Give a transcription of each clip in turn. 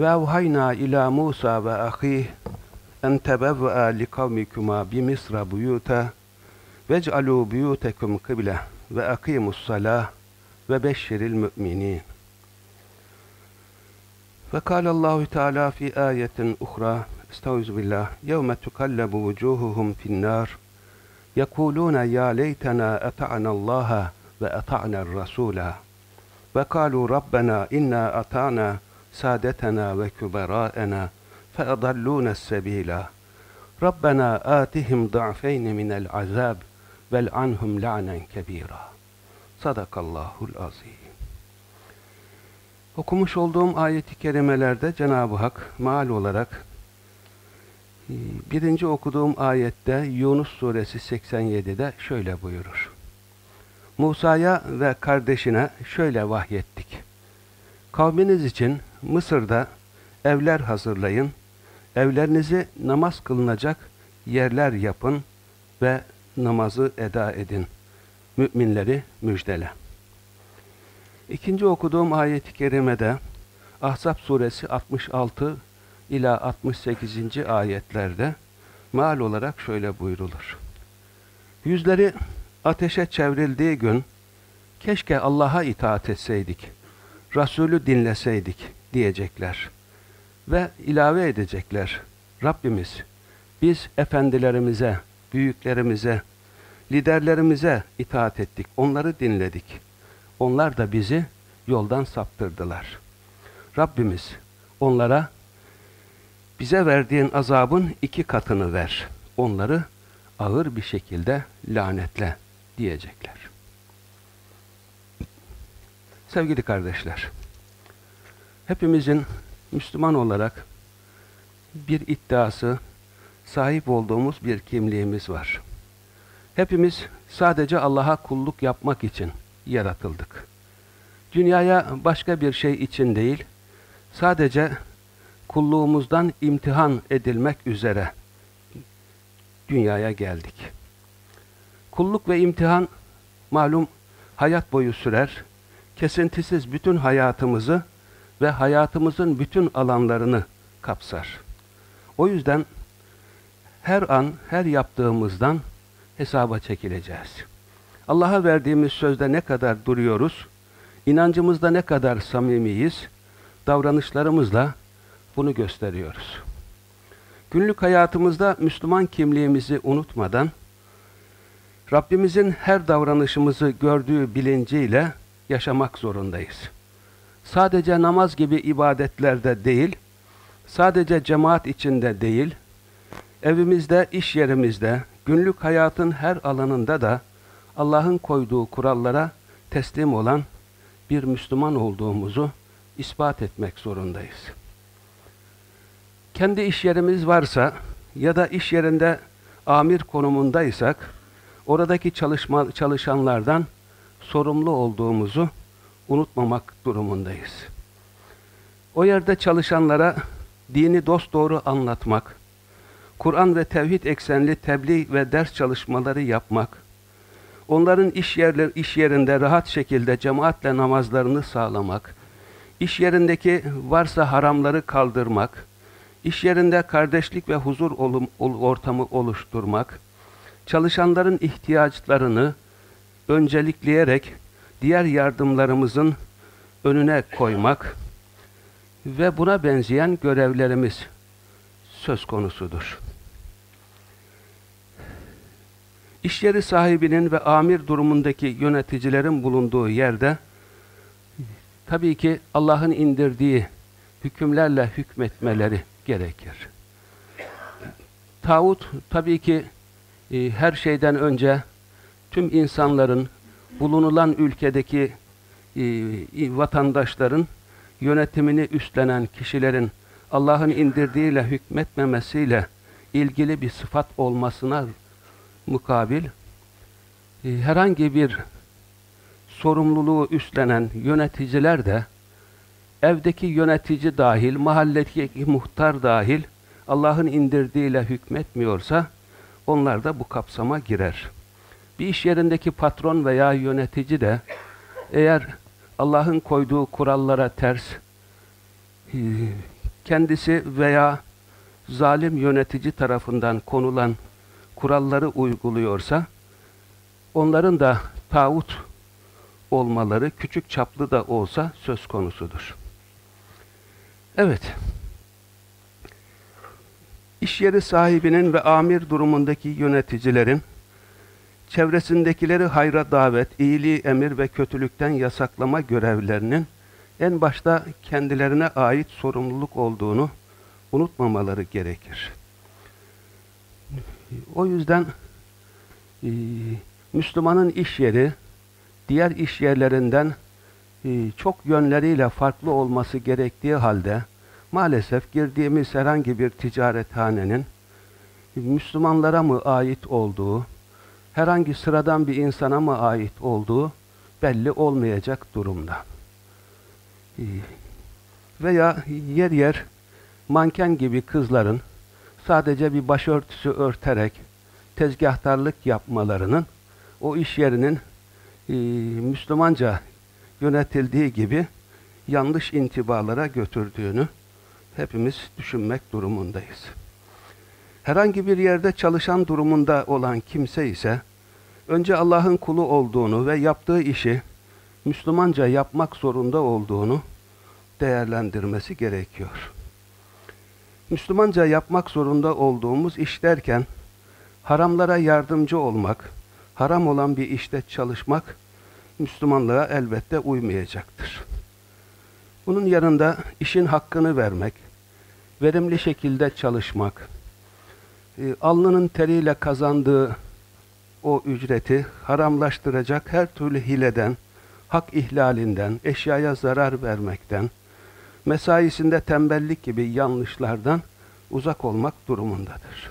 وأوحينا إلى موسى وأخيه أن تبوأ لقومكما بمصر بيوتا واجعلوا بيوتكم قبلة وأقيموا الصلاة وبشر المؤمنين. وقال الله تعالى في آية أخرى استعوذ بالله يوم تقلب وجوههم في النار يقولون يا ليتنا أطعنا الله وأطعنا الرسول وقالوا ربنا إنا أطعنا سادتنا وكبراءنا فأضلون السبيل ربنا آتهم ضعفين من العذاب والعنهم لعنا كبيرا Sadakallahul azim. Okumuş olduğum ayeti kerimelerde Cenab-ı Hak maal olarak e, birinci okuduğum ayette Yunus suresi 87'de şöyle buyurur. Musa'ya ve kardeşine şöyle vahyettik. Kavminiz için Mısır'da evler hazırlayın, evlerinizi namaz kılınacak yerler yapın ve namazı eda edin. Müminleri müjdele. İkinci okuduğum ayet-i kerimede Ahzab suresi 66 ila 68. ayetlerde mal olarak şöyle buyrulur. Yüzleri ateşe çevrildiği gün keşke Allah'a itaat etseydik, Resulü dinleseydik diyecekler. Ve ilave edecekler. Rabbimiz biz efendilerimize, büyüklerimize, liderlerimize itaat ettik, onları dinledik. Onlar da bizi yoldan saptırdılar. Rabbimiz onlara bize verdiğin azabın iki katını ver. Onları ağır bir şekilde lanetle diyecekler. Sevgili kardeşler, hepimizin Müslüman olarak bir iddiası, sahip olduğumuz bir kimliğimiz var. Hepimiz sadece Allah'a kulluk yapmak için yaratıldık. Dünyaya başka bir şey için değil, sadece kulluğumuzdan imtihan edilmek üzere dünyaya geldik. Kulluk ve imtihan malum hayat boyu sürer, kesintisiz bütün hayatımızı ve hayatımızın bütün alanlarını kapsar. O yüzden her an, her yaptığımızdan hesaba çekileceğiz. Allah'a verdiğimiz sözde ne kadar duruyoruz, inancımızda ne kadar samimiyiz, davranışlarımızla bunu gösteriyoruz. Günlük hayatımızda Müslüman kimliğimizi unutmadan, Rabbimizin her davranışımızı gördüğü bilinciyle yaşamak zorundayız. Sadece namaz gibi ibadetlerde değil, sadece cemaat içinde değil, evimizde, iş yerimizde, günlük hayatın her alanında da Allah'ın koyduğu kurallara teslim olan bir Müslüman olduğumuzu ispat etmek zorundayız. Kendi iş yerimiz varsa ya da iş yerinde amir konumundaysak, oradaki çalışma, çalışanlardan sorumlu olduğumuzu unutmamak durumundayız. O yerde çalışanlara dini dosdoğru anlatmak, Kur'an ve tevhid eksenli tebliğ ve ders çalışmaları yapmak, onların iş, yerler, iş yerinde rahat şekilde cemaatle namazlarını sağlamak, iş yerindeki varsa haramları kaldırmak, iş yerinde kardeşlik ve huzur olum, ortamı oluşturmak, çalışanların ihtiyaçlarını öncelikleyerek diğer yardımlarımızın önüne koymak, ve buna benzeyen görevlerimiz söz konusudur. İş yeri sahibinin ve amir durumundaki yöneticilerin bulunduğu yerde tabii ki Allah'ın indirdiği hükümlerle hükmetmeleri gerekir. Tağut tabii ki e, her şeyden önce tüm insanların bulunulan ülkedeki e, vatandaşların yönetimini üstlenen kişilerin Allah'ın indirdiğiyle hükmetmemesiyle ilgili bir sıfat olmasına mukabil e, herhangi bir sorumluluğu üstlenen yöneticiler de evdeki yönetici dahil, mahalledeki muhtar dahil Allah'ın indirdiğiyle hükmetmiyorsa onlar da bu kapsama girer. Bir iş yerindeki patron veya yönetici de eğer Allah'ın koyduğu kurallara ters e, kendisi veya zalim yönetici tarafından konulan kuralları uyguluyorsa onların da tağut olmaları küçük çaplı da olsa söz konusudur. Evet. İş yeri sahibinin ve amir durumundaki yöneticilerin çevresindekileri hayra davet, iyiliği emir ve kötülükten yasaklama görevlerinin en başta kendilerine ait sorumluluk olduğunu unutmamaları gerekir. O yüzden e, Müslümanın iş yeri diğer iş yerlerinden e, çok yönleriyle farklı olması gerektiği halde maalesef girdiğimiz herhangi bir ticarethanenin Müslümanlara mı ait olduğu, herhangi sıradan bir insana mı ait olduğu belli olmayacak durumda. E, veya yer yer manken gibi kızların sadece bir başörtüsü örterek tezgahtarlık yapmalarının o iş yerinin e, Müslümanca yönetildiği gibi yanlış intibalara götürdüğünü hepimiz düşünmek durumundayız. Herhangi bir yerde çalışan durumunda olan kimse ise önce Allah'ın kulu olduğunu ve yaptığı işi Müslümanca yapmak zorunda olduğunu değerlendirmesi gerekiyor. Müslümanca yapmak zorunda olduğumuz iş derken haramlara yardımcı olmak, haram olan bir işte çalışmak Müslümanlığa elbette uymayacaktır. Bunun yanında işin hakkını vermek, verimli şekilde çalışmak, e, alnının teriyle kazandığı o ücreti haramlaştıracak her türlü hileden, hak ihlalinden, eşyaya zarar vermekten, mesaisinde tembellik gibi yanlışlardan uzak olmak durumundadır.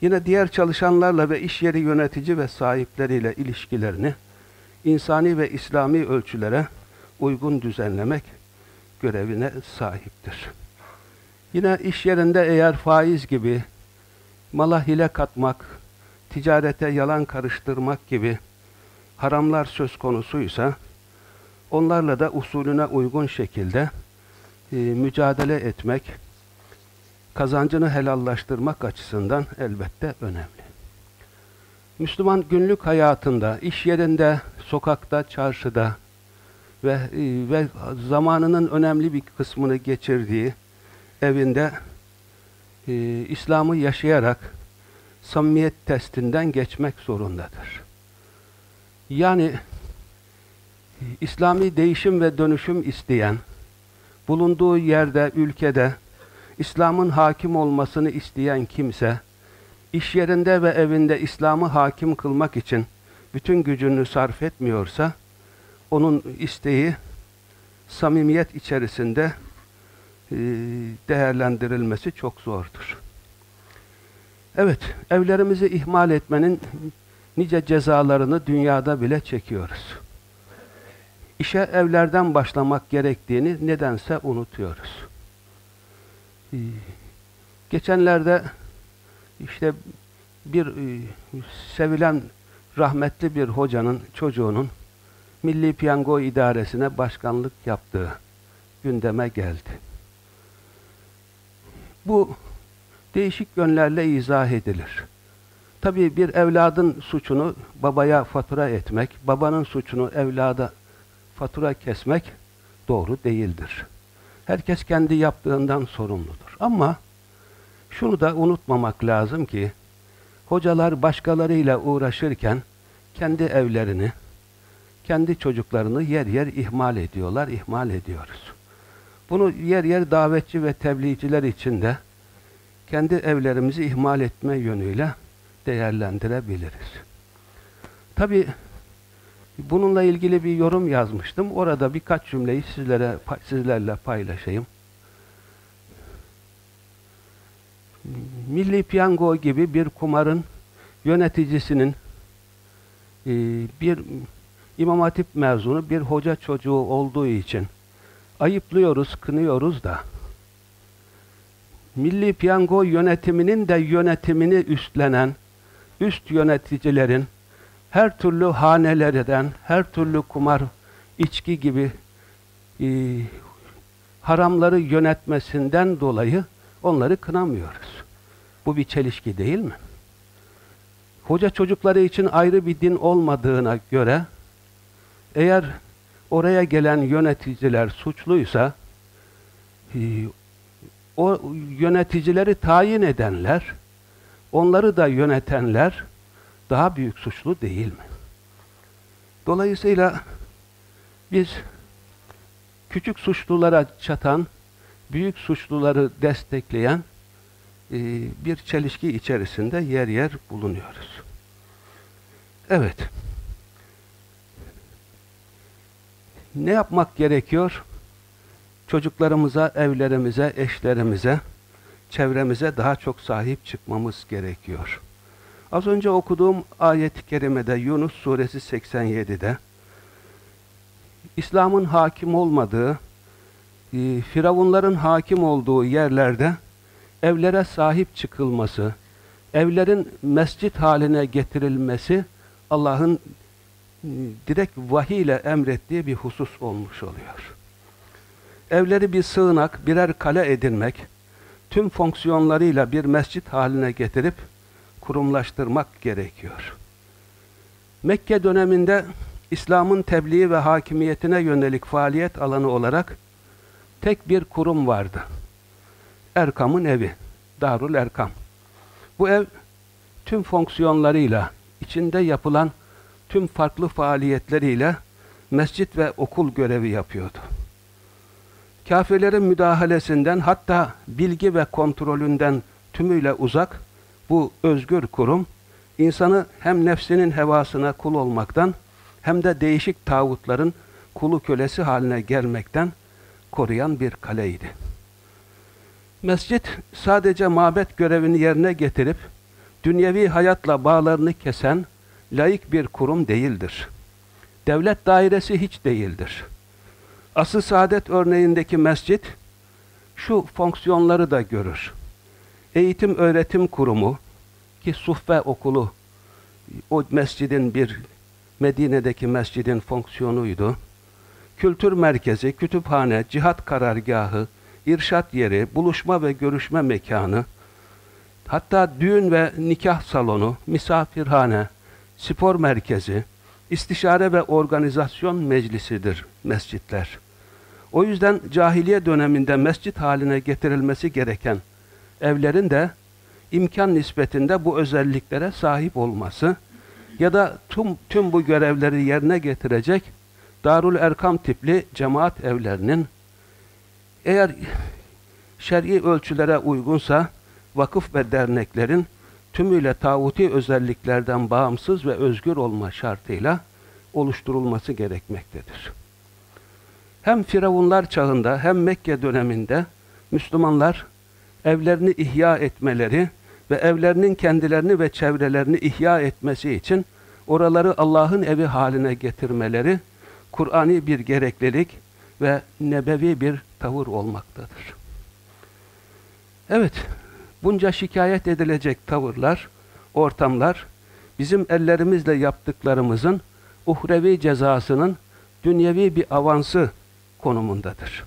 Yine diğer çalışanlarla ve iş yeri yönetici ve sahipleriyle ilişkilerini insani ve İslami ölçülere uygun düzenlemek görevine sahiptir. Yine iş yerinde eğer faiz gibi mala hile katmak, ticarete yalan karıştırmak gibi haramlar söz konusuysa onlarla da usulüne uygun şekilde e, mücadele etmek, kazancını helallaştırmak açısından elbette önemli. Müslüman günlük hayatında, iş yerinde, sokakta, çarşıda ve, e, ve zamanının önemli bir kısmını geçirdiği evinde e, İslam'ı yaşayarak samimiyet testinden geçmek zorundadır. Yani İslami değişim ve dönüşüm isteyen, bulunduğu yerde, ülkede İslam'ın hakim olmasını isteyen kimse, iş yerinde ve evinde İslam'ı hakim kılmak için bütün gücünü sarf etmiyorsa, onun isteği samimiyet içerisinde e, değerlendirilmesi çok zordur. Evet, evlerimizi ihmal etmenin nice cezalarını dünyada bile çekiyoruz. İşe evlerden başlamak gerektiğini nedense unutuyoruz. Ee, geçenlerde işte bir e, sevilen rahmetli bir hocanın çocuğunun Milli Piyango İdaresi'ne başkanlık yaptığı gündeme geldi. Bu değişik yönlerle izah edilir. Tabii bir evladın suçunu babaya fatura etmek, babanın suçunu evlada fatura kesmek doğru değildir. Herkes kendi yaptığından sorumludur. Ama şunu da unutmamak lazım ki hocalar başkalarıyla uğraşırken kendi evlerini, kendi çocuklarını yer yer ihmal ediyorlar, ihmal ediyoruz. Bunu yer yer davetçi ve tebliğciler için de kendi evlerimizi ihmal etme yönüyle değerlendirebiliriz. Tabi bununla ilgili bir yorum yazmıştım. Orada birkaç cümleyi sizlere sizlerle paylaşayım. Milli Piyango gibi bir kumarın yöneticisinin e, bir İmam Hatip mezunu bir hoca çocuğu olduğu için ayıplıyoruz, kınıyoruz da Milli Piyango yönetiminin de yönetimini üstlenen üst yöneticilerin her türlü hanelerden, her türlü kumar, içki gibi e, haramları yönetmesinden dolayı onları kınamıyoruz. Bu bir çelişki değil mi? Hoca çocukları için ayrı bir din olmadığına göre eğer oraya gelen yöneticiler suçluysa e, o yöneticileri tayin edenler, onları da yönetenler daha büyük suçlu değil mi? Dolayısıyla biz küçük suçlulara çatan, büyük suçluları destekleyen e, bir çelişki içerisinde yer yer bulunuyoruz. Evet. Ne yapmak gerekiyor? Çocuklarımıza, evlerimize, eşlerimize, çevremize daha çok sahip çıkmamız gerekiyor. Az önce okuduğum ayet-i kerimede Yunus suresi 87'de İslam'ın hakim olmadığı, e, firavunların hakim olduğu yerlerde evlere sahip çıkılması, evlerin mescit haline getirilmesi Allah'ın e, direkt vahiy ile emrettiği bir husus olmuş oluyor. Evleri bir sığınak, birer kale edinmek, tüm fonksiyonlarıyla bir mescit haline getirip kurumlaştırmak gerekiyor. Mekke döneminde İslam'ın tebliği ve hakimiyetine yönelik faaliyet alanı olarak tek bir kurum vardı. Erkam'ın evi, Darul Erkam. Bu ev tüm fonksiyonlarıyla, içinde yapılan tüm farklı faaliyetleriyle mescit ve okul görevi yapıyordu. Kafirlerin müdahalesinden hatta bilgi ve kontrolünden tümüyle uzak bu özgür kurum insanı hem nefsinin hevasına kul olmaktan hem de değişik tağutların kulu kölesi haline gelmekten koruyan bir kaleydi. Mescit sadece mabet görevini yerine getirip dünyevi hayatla bağlarını kesen laik bir kurum değildir. Devlet dairesi hiç değildir. Asıl saadet örneğindeki mescit şu fonksiyonları da görür. Eğitim öğretim kurumu ki Suffe okulu o mescidin bir Medine'deki mescidin fonksiyonuydu. Kültür merkezi, kütüphane, cihat karargahı, irşat yeri, buluşma ve görüşme mekanı, hatta düğün ve nikah salonu, misafirhane, spor merkezi, istişare ve organizasyon meclisidir mescitler. O yüzden cahiliye döneminde mescit haline getirilmesi gereken evlerin de imkan nispetinde bu özelliklere sahip olması ya da tüm, tüm bu görevleri yerine getirecek Darul Erkam tipli cemaat evlerinin eğer şer'i ölçülere uygunsa vakıf ve derneklerin tümüyle tağuti özelliklerden bağımsız ve özgür olma şartıyla oluşturulması gerekmektedir. Hem Firavunlar çağında hem Mekke döneminde Müslümanlar evlerini ihya etmeleri ve evlerinin kendilerini ve çevrelerini ihya etmesi için oraları Allah'ın evi haline getirmeleri Kur'ani bir gereklilik ve nebevi bir tavır olmaktadır. Evet, bunca şikayet edilecek tavırlar, ortamlar, bizim ellerimizle yaptıklarımızın uhrevi cezasının dünyevi bir avansı konumundadır.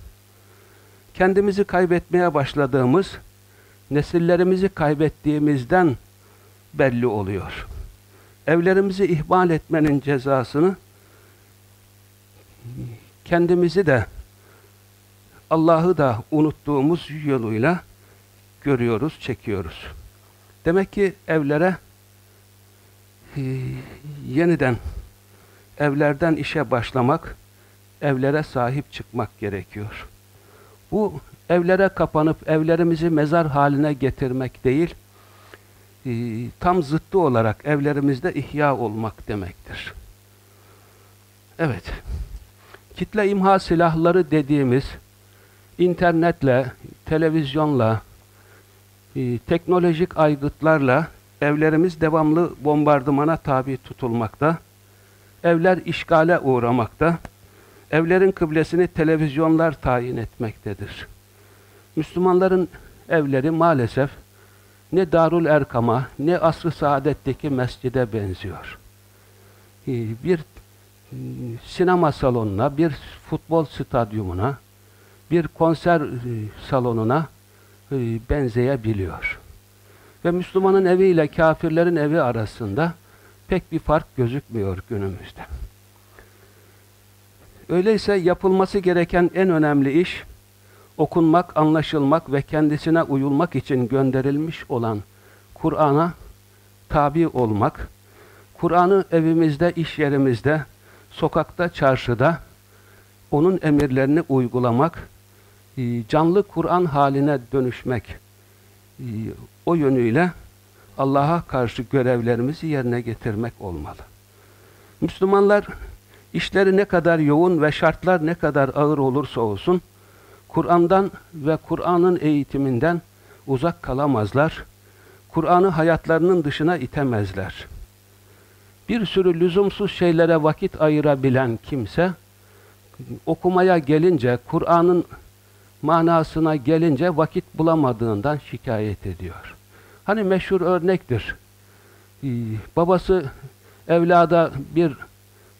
Kendimizi kaybetmeye başladığımız, nesillerimizi kaybettiğimizden belli oluyor. Evlerimizi ihmal etmenin cezasını kendimizi de Allah'ı da unuttuğumuz yoluyla görüyoruz, çekiyoruz. Demek ki evlere e, yeniden evlerden işe başlamak, evlere sahip çıkmak gerekiyor. Bu evlere kapanıp evlerimizi mezar haline getirmek değil, e, tam zıttı olarak evlerimizde ihya olmak demektir. Evet, kitle imha silahları dediğimiz internetle, televizyonla, e, teknolojik aygıtlarla evlerimiz devamlı bombardımana tabi tutulmakta, evler işgale uğramakta, evlerin kıblesini televizyonlar tayin etmektedir. Müslümanların evleri maalesef ne Darul Erkam'a ne Asr-ı Saadet'teki mescide benziyor. Ee, bir ıı, sinema salonuna, bir futbol stadyumuna, bir konser ıı, salonuna benzeyebiliyor. Ve Müslümanın evi ile kafirlerin evi arasında pek bir fark gözükmüyor günümüzde. Öyleyse yapılması gereken en önemli iş, okunmak, anlaşılmak ve kendisine uyulmak için gönderilmiş olan Kur'an'a tabi olmak, Kur'an'ı evimizde, iş yerimizde, sokakta, çarşıda onun emirlerini uygulamak, e, canlı Kur'an haline dönüşmek e, o yönüyle Allah'a karşı görevlerimizi yerine getirmek olmalı. Müslümanlar işleri ne kadar yoğun ve şartlar ne kadar ağır olursa olsun Kur'an'dan ve Kur'an'ın eğitiminden uzak kalamazlar. Kur'an'ı hayatlarının dışına itemezler. Bir sürü lüzumsuz şeylere vakit ayırabilen kimse okumaya gelince, Kur'an'ın manasına gelince vakit bulamadığından şikayet ediyor. Hani meşhur örnektir. Ee, babası evlada bir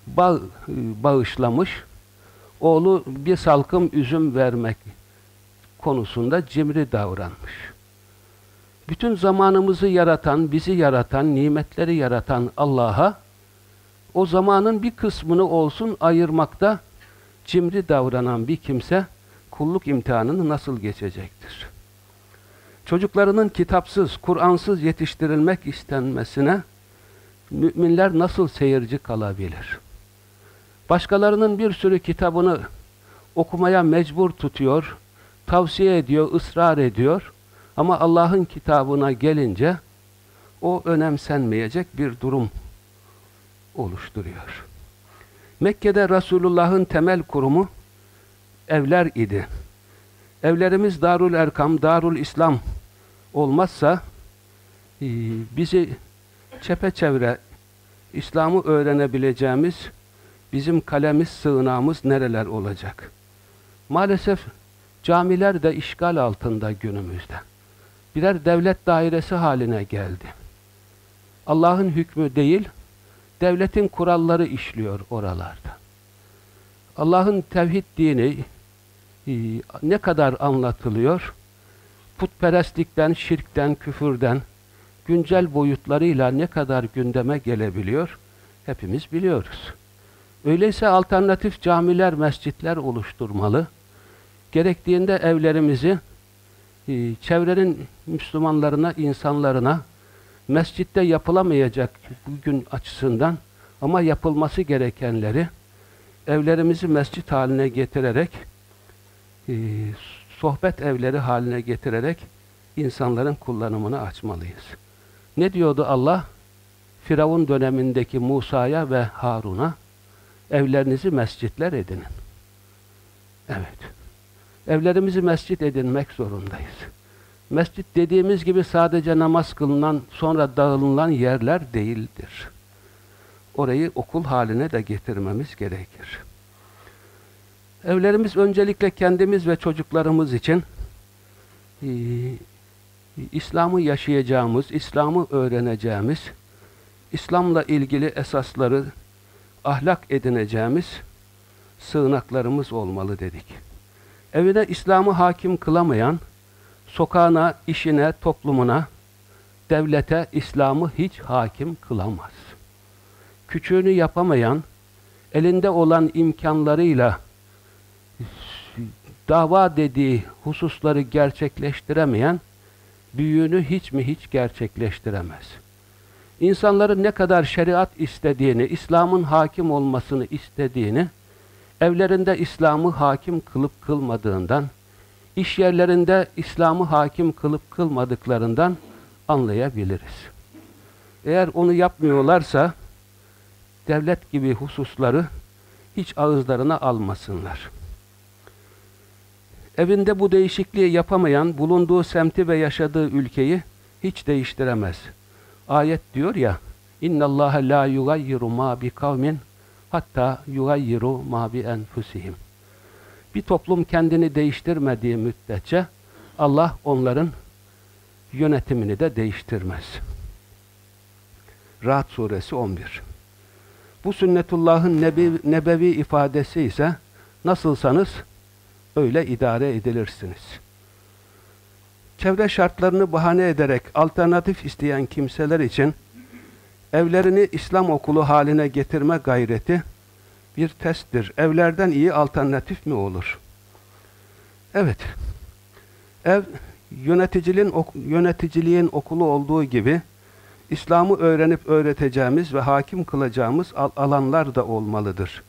bağ, e, bağışlamış. Oğlu bir salkım üzüm vermek konusunda cimri davranmış. Bütün zamanımızı yaratan, bizi yaratan, nimetleri yaratan Allah'a o zamanın bir kısmını olsun ayırmakta cimri davranan bir kimse kulluk imtihanını nasıl geçecektir? Çocuklarının kitapsız, Kur'ansız yetiştirilmek istenmesine müminler nasıl seyirci kalabilir? Başkalarının bir sürü kitabını okumaya mecbur tutuyor, tavsiye ediyor, ısrar ediyor. Ama Allah'ın kitabına gelince o önemsenmeyecek bir durum oluşturuyor. Mekke'de Resulullah'ın temel kurumu evler idi. Evlerimiz Darul Erkam, Darul İslam olmazsa e, bizi çepeçevre İslam'ı öğrenebileceğimiz bizim kalemiz, sığınağımız nereler olacak? Maalesef camiler de işgal altında günümüzde. Birer devlet dairesi haline geldi. Allah'ın hükmü değil, devletin kuralları işliyor oralarda. Allah'ın tevhid dini ne kadar anlatılıyor? Putperestlikten, şirkten, küfürden, güncel boyutlarıyla ne kadar gündeme gelebiliyor? Hepimiz biliyoruz. Öyleyse alternatif camiler, mescitler oluşturmalı. Gerektiğinde evlerimizi e, çevrenin Müslümanlarına, insanlarına mescitte yapılamayacak bugün açısından ama yapılması gerekenleri evlerimizi mescit haline getirerek e, sohbet evleri haline getirerek insanların kullanımını açmalıyız. Ne diyordu Allah? Firavun dönemindeki Musa'ya ve Harun'a evlerinizi mescitler edinin. Evet. Evlerimizi mescit edinmek zorundayız. Mescit dediğimiz gibi sadece namaz kılınan, sonra dağılınan yerler değildir. Orayı okul haline de getirmemiz gerekir. Evlerimiz öncelikle kendimiz ve çocuklarımız için e, İslam'ı yaşayacağımız, İslam'ı öğreneceğimiz, İslam'la ilgili esasları ahlak edineceğimiz sığınaklarımız olmalı dedik. Evine İslam'ı hakim kılamayan, sokağına, işine, toplumuna, devlete İslam'ı hiç hakim kılamaz. Küçüğünü yapamayan, elinde olan imkanlarıyla dava dediği hususları gerçekleştiremeyen büyüğünü hiç mi hiç gerçekleştiremez. İnsanların ne kadar şeriat istediğini, İslam'ın hakim olmasını istediğini, evlerinde İslam'ı hakim kılıp kılmadığından, iş yerlerinde İslam'ı hakim kılıp kılmadıklarından anlayabiliriz. Eğer onu yapmıyorlarsa, devlet gibi hususları hiç ağızlarına almasınlar. Evinde bu değişikliği yapamayan, bulunduğu semti ve yaşadığı ülkeyi hiç değiştiremez. Ayet diyor ya, اِنَّ اللّٰهَ لَا يُغَيِّرُ مَا بِقَوْمٍ hatta yugayyiru ma bi enfusihim. Bir toplum kendini değiştirmediği müddetçe Allah onların yönetimini de değiştirmez. Rahat suresi 11. Bu sünnetullahın nebi, nebevi ifadesi ise nasılsanız öyle idare edilirsiniz. Çevre şartlarını bahane ederek alternatif isteyen kimseler için evlerini İslam okulu haline getirme gayreti bir testtir. Evlerden iyi alternatif mi olur? Evet. Ev yöneticiliğin, yöneticiliğin okulu olduğu gibi İslam'ı öğrenip öğreteceğimiz ve hakim kılacağımız alanlar da olmalıdır.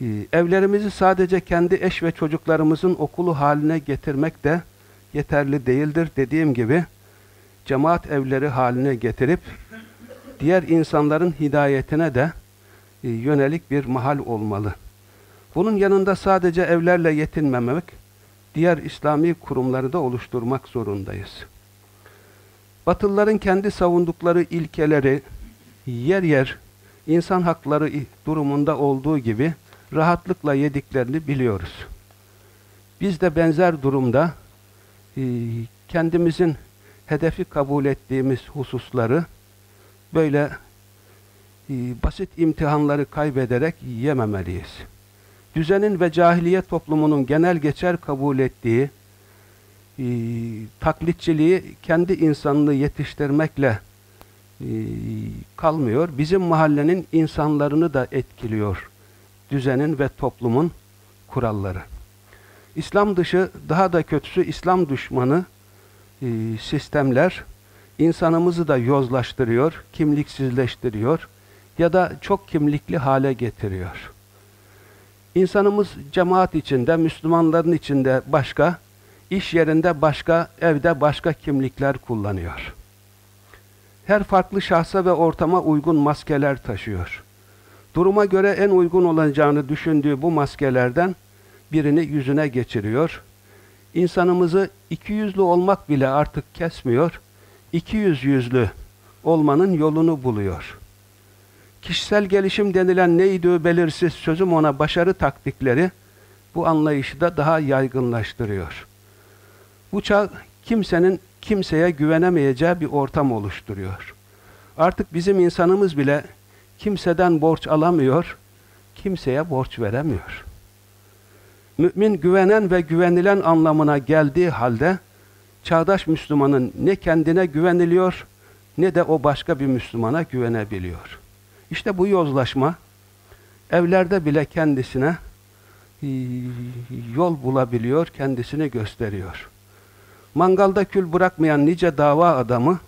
Ee, evlerimizi sadece kendi eş ve çocuklarımızın okulu haline getirmek de yeterli değildir. Dediğim gibi cemaat evleri haline getirip diğer insanların hidayetine de e, yönelik bir mahal olmalı. Bunun yanında sadece evlerle yetinmemek, diğer İslami kurumları da oluşturmak zorundayız. Batılıların kendi savundukları ilkeleri yer yer insan hakları durumunda olduğu gibi rahatlıkla yediklerini biliyoruz. Biz de benzer durumda e, kendimizin hedefi kabul ettiğimiz hususları böyle e, basit imtihanları kaybederek yememeliyiz. Düzenin ve cahiliye toplumunun genel geçer kabul ettiği e, taklitçiliği kendi insanlığı yetiştirmekle kalmıyor. Bizim mahallenin insanlarını da etkiliyor. Düzenin ve toplumun kuralları. İslam dışı daha da kötüsü İslam düşmanı e, sistemler insanımızı da yozlaştırıyor, kimliksizleştiriyor ya da çok kimlikli hale getiriyor. İnsanımız cemaat içinde, Müslümanların içinde başka, iş yerinde başka, evde başka kimlikler kullanıyor. Her farklı şahsa ve ortama uygun maskeler taşıyor. Duruma göre en uygun olacağını düşündüğü bu maskelerden birini yüzüne geçiriyor. İnsanımızı iki yüzlü olmak bile artık kesmiyor, iki yüz yüzlü olmanın yolunu buluyor. Kişisel gelişim denilen neydi belirsiz sözüm ona başarı taktikleri bu anlayışı da daha yaygınlaştırıyor. Bu çağ kimsenin kimseye güvenemeyeceği bir ortam oluşturuyor. Artık bizim insanımız bile kimseden borç alamıyor, kimseye borç veremiyor. Mümin güvenen ve güvenilen anlamına geldiği halde çağdaş Müslümanın ne kendine güveniliyor ne de o başka bir Müslümana güvenebiliyor. İşte bu yozlaşma evlerde bile kendisine e, yol bulabiliyor, kendisini gösteriyor. Mangalda kül bırakmayan nice dava adamı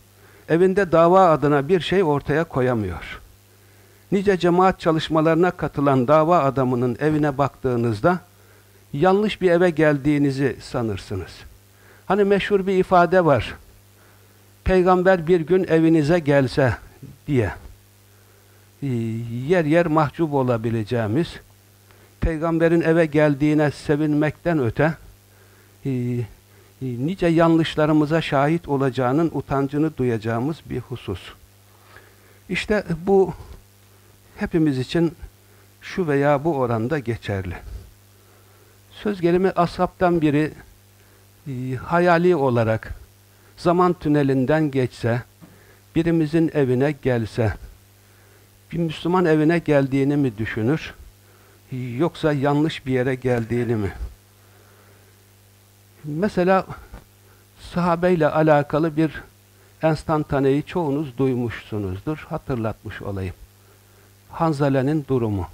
evinde dava adına bir şey ortaya koyamıyor. Nice cemaat çalışmalarına katılan dava adamının evine baktığınızda yanlış bir eve geldiğinizi sanırsınız. Hani meşhur bir ifade var. Peygamber bir gün evinize gelse diye. Ee, yer yer mahcup olabileceğimiz, peygamberin eve geldiğine sevinmekten öte, e, e, nice yanlışlarımıza şahit olacağının utancını duyacağımız bir husus. İşte bu hepimiz için şu veya bu oranda geçerli. Söz gelimi ashabtan biri e, hayali olarak zaman tünelinden geçse, birimizin evine gelse, bir Müslüman evine geldiğini mi düşünür? Yoksa yanlış bir yere geldiğini mi? Mesela sahabeyle alakalı bir enstantaneyi çoğunuz duymuşsunuzdur. Hatırlatmış olayım. Hanzale'nin durumu.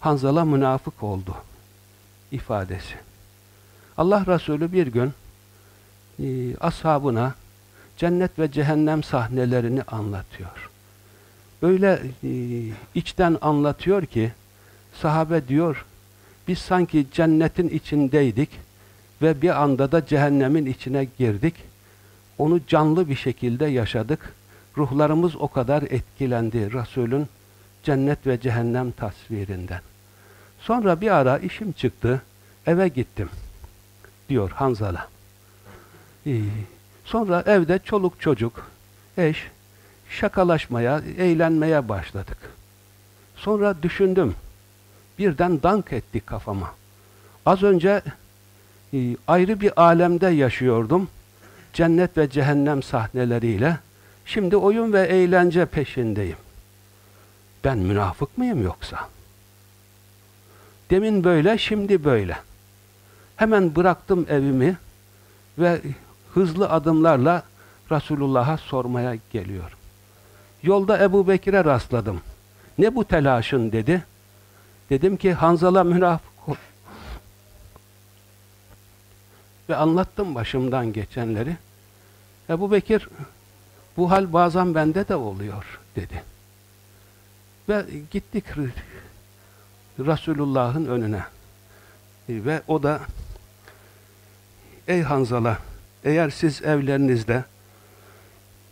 Hanzala münafık oldu. ifadesi. Allah Resulü bir gün e, ashabına cennet ve cehennem sahnelerini anlatıyor. Öyle e, içten anlatıyor ki sahabe diyor biz sanki cennetin içindeydik ve bir anda da cehennemin içine girdik. Onu canlı bir şekilde yaşadık. Ruhlarımız o kadar etkilendi Resul'ün cennet ve cehennem tasvirinden. Sonra bir ara işim çıktı, eve gittim diyor Hanzala. Sonra evde çoluk çocuk, eş, şakalaşmaya, eğlenmeye başladık. Sonra düşündüm, birden dank etti kafama. Az önce e, ayrı bir alemde yaşıyordum, cennet ve cehennem sahneleriyle. Şimdi oyun ve eğlence peşindeyim. Ben münafık mıyım yoksa? Demin böyle, şimdi böyle. Hemen bıraktım evimi ve hızlı adımlarla Resulullah'a sormaya geliyorum. Yolda Ebu Bekir'e rastladım. Ne bu telaşın dedi. Dedim ki Hanzala münafık Ve anlattım başımdan geçenleri. Ebu Bekir bu hal bazen bende de oluyor dedi. Ve gittik Resulullah'ın önüne. Ve o da Ey Hanzala eğer siz evlerinizde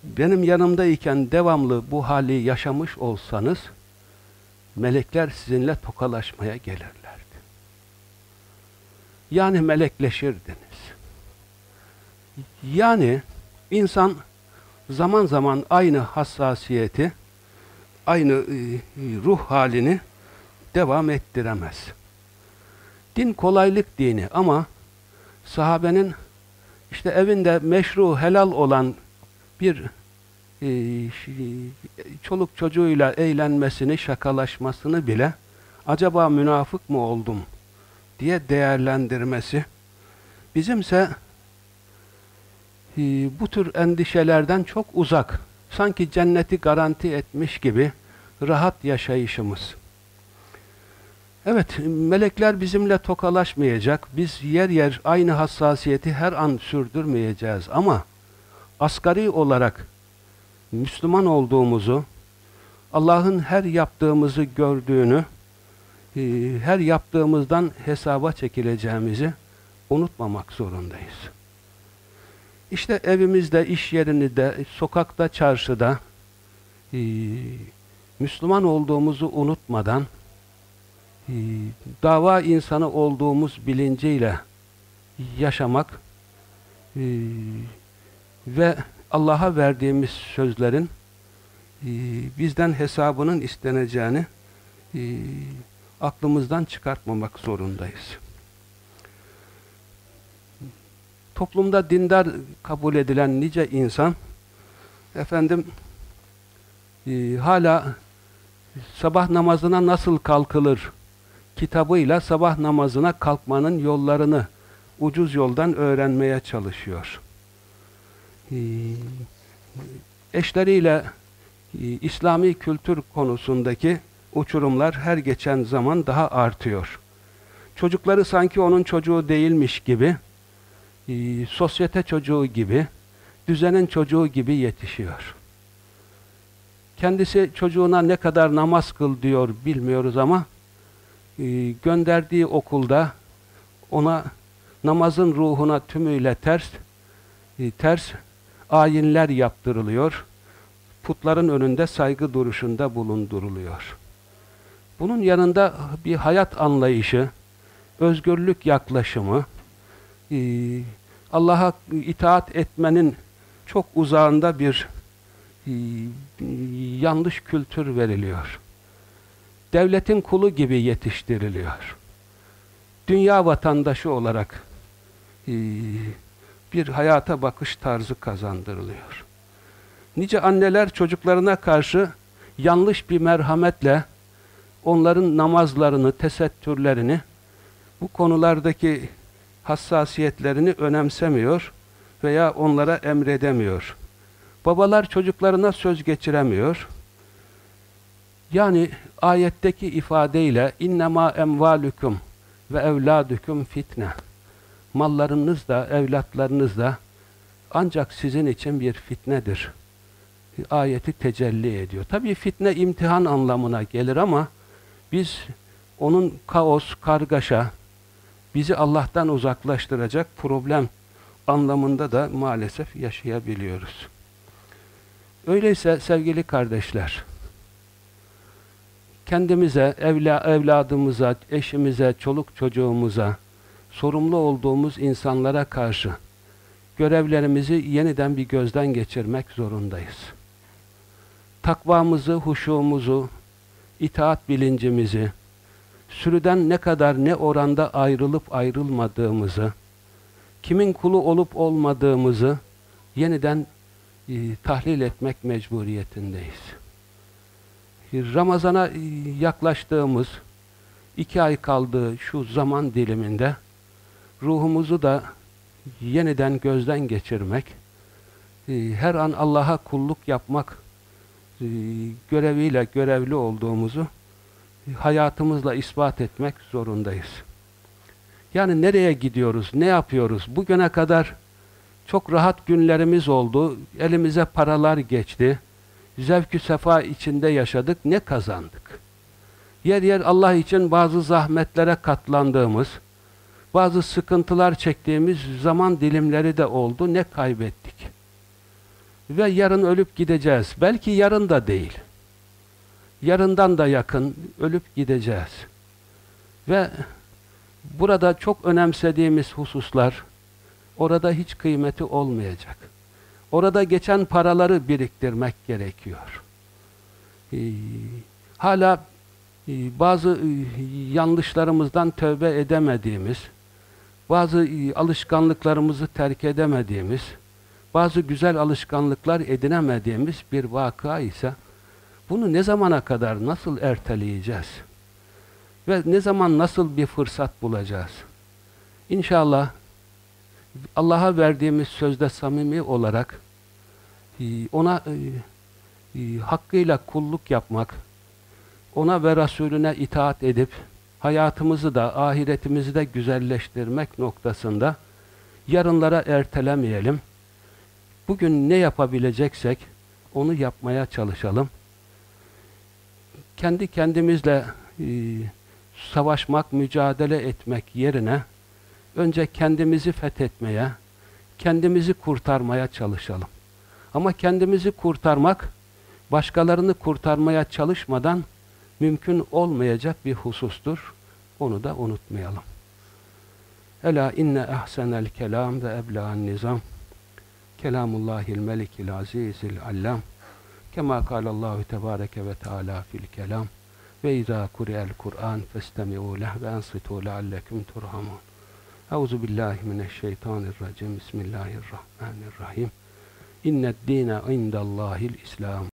benim yanımdayken devamlı bu hali yaşamış olsanız melekler sizinle tokalaşmaya gelirlerdi. Yani melekleşirdiniz. Yani insan zaman zaman aynı hassasiyeti, aynı e, ruh halini devam ettiremez. Din kolaylık dini ama sahabenin işte evinde meşru, helal olan bir e, çoluk çocuğuyla eğlenmesini, şakalaşmasını bile acaba münafık mı oldum diye değerlendirmesi bizimse e, bu tür endişelerden çok uzak sanki cenneti garanti etmiş gibi rahat yaşayışımız. Evet, melekler bizimle tokalaşmayacak. Biz yer yer aynı hassasiyeti her an sürdürmeyeceğiz ama asgari olarak Müslüman olduğumuzu, Allah'ın her yaptığımızı gördüğünü, e, her yaptığımızdan hesaba çekileceğimizi unutmamak zorundayız. İşte evimizde, iş yerinde, sokakta, çarşıda e, Müslüman olduğumuzu unutmadan e, dava insanı olduğumuz bilinciyle yaşamak ve Allah'a verdiğimiz sözlerin e, bizden hesabının isteneceğini e, aklımızdan çıkartmamak zorundayız. Toplumda dindar kabul edilen nice insan efendim e, hala sabah namazına nasıl kalkılır kitabıyla sabah namazına kalkmanın yollarını ucuz yoldan öğrenmeye çalışıyor. Ee, eşleriyle e, İslami kültür konusundaki uçurumlar her geçen zaman daha artıyor. Çocukları sanki onun çocuğu değilmiş gibi, e, sosyete çocuğu gibi, düzenin çocuğu gibi yetişiyor. Kendisi çocuğuna ne kadar namaz kıl diyor bilmiyoruz ama e, gönderdiği okulda ona namazın ruhuna tümüyle ters ters ayinler yaptırılıyor. Putların önünde saygı duruşunda bulunduruluyor. Bunun yanında bir hayat anlayışı, özgürlük yaklaşımı, e, Allah'a itaat etmenin çok uzağında bir e, yanlış kültür veriliyor. Devletin kulu gibi yetiştiriliyor. Dünya vatandaşı olarak e, bir hayata bakış tarzı kazandırılıyor. Nice anneler çocuklarına karşı yanlış bir merhametle onların namazlarını, tesettürlerini, bu konulardaki hassasiyetlerini önemsemiyor veya onlara emredemiyor. Babalar çocuklarına söz geçiremiyor. Yani ayetteki ifadeyle innema emvalukum ve evladüküm fitne. Mallarınız da, evlatlarınız da ancak sizin için bir fitnedir. Ayeti tecelli ediyor. Tabii fitne imtihan anlamına gelir ama biz onun kaos, kargaşa, bizi Allah'tan uzaklaştıracak problem anlamında da maalesef yaşayabiliyoruz. Öyleyse sevgili kardeşler, kendimize, evla, evladımıza, eşimize, çoluk çocuğumuza, sorumlu olduğumuz insanlara karşı görevlerimizi yeniden bir gözden geçirmek zorundayız. Takvamızı, huşumuzu, itaat bilincimizi, sürüden ne kadar ne oranda ayrılıp ayrılmadığımızı, kimin kulu olup olmadığımızı yeniden e, tahlil etmek mecburiyetindeyiz. Ramazana e, yaklaştığımız iki ay kaldığı şu zaman diliminde ruhumuzu da yeniden gözden geçirmek, e, her an Allah'a kulluk yapmak e, göreviyle görevli olduğumuzu hayatımızla ispat etmek zorundayız. Yani nereye gidiyoruz, ne yapıyoruz? Bugüne kadar çok rahat günlerimiz oldu, elimize paralar geçti, zevkü sefa içinde yaşadık, ne kazandık? Yer yer Allah için bazı zahmetlere katlandığımız, bazı sıkıntılar çektiğimiz zaman dilimleri de oldu, ne kaybettik? Ve yarın ölüp gideceğiz. Belki yarın da değil. Yarından da yakın ölüp gideceğiz. Ve burada çok önemsediğimiz hususlar, orada hiç kıymeti olmayacak. Orada geçen paraları biriktirmek gerekiyor. Ee, hala e, bazı e, yanlışlarımızdan tövbe edemediğimiz, bazı e, alışkanlıklarımızı terk edemediğimiz, bazı güzel alışkanlıklar edinemediğimiz bir vaka ise bunu ne zamana kadar nasıl erteleyeceğiz? Ve ne zaman nasıl bir fırsat bulacağız? İnşallah Allah'a verdiğimiz sözde samimi olarak ona hakkıyla kulluk yapmak, ona ve Resulüne itaat edip hayatımızı da ahiretimizi de güzelleştirmek noktasında yarınlara ertelemeyelim. Bugün ne yapabileceksek onu yapmaya çalışalım. Kendi kendimizle e, savaşmak, mücadele etmek yerine önce kendimizi fethetmeye, kendimizi kurtarmaya çalışalım. Ama kendimizi kurtarmak, başkalarını kurtarmaya çalışmadan mümkün olmayacak bir husustur. Onu da unutmayalım. Ela inne ahsenel kelam ve ebla'n nizam. Kelamullahil melikil azizil allam. Kema kâlallahu tebâreke ve teâlâ fil kelam. Ve izâ kuri'el Kur'an festemi'û leh ve ansitû leallekum turhamun. Euzu billahi mineşşeytanirracim. Bismillahirrahmanirrahim. İnned dîne indallâhil İslam.